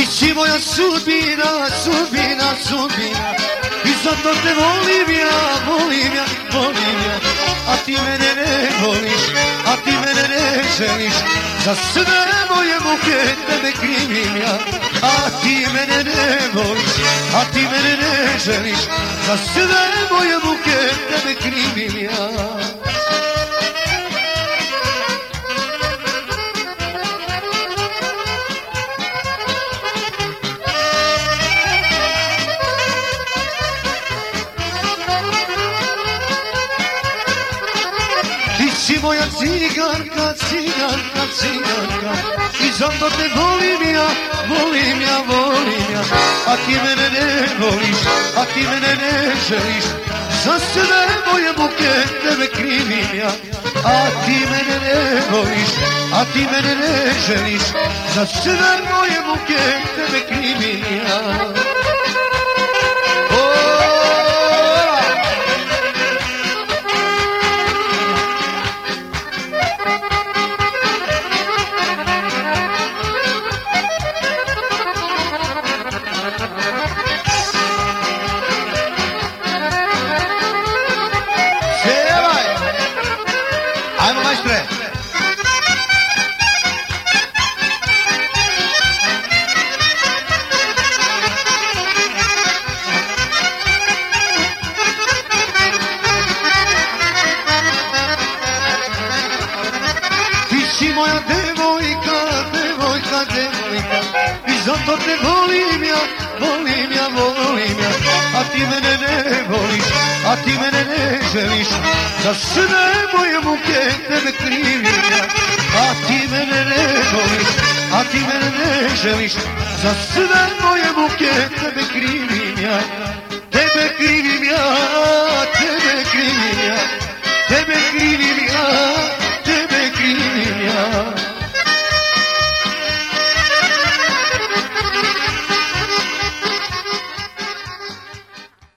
Ti si moja sudbina, sudbina, sudbina. I zato te volim ja, volim ja, volim ja. A ti mene ne voliš, a ti mene ne želiš. Za sve moje muke tebe krivim ja. A ti mene ne voliš, a ti mene ne želiš. Za sve moje muke Ti si moja ciganka, ciganka, ciganka I zato te volim ja, volim ja, volim ja A ti mene ne voliš, a ti mene ne želiš Za sve moje muke tebe krivim ja A ti mene ne voliš, a ti mene ne želiš Za sve moje muke tebe krivim Moja devojka, devojka, devojka. I zato te volim ja, volim ja, volim ja. A ti mene ne voliš, a ti mene ne želiš. Za sve moje muke tebe krivim ja. A ti mene ne voliš, a ti mene ne želiš. Za sve moje muke tebe krivim ja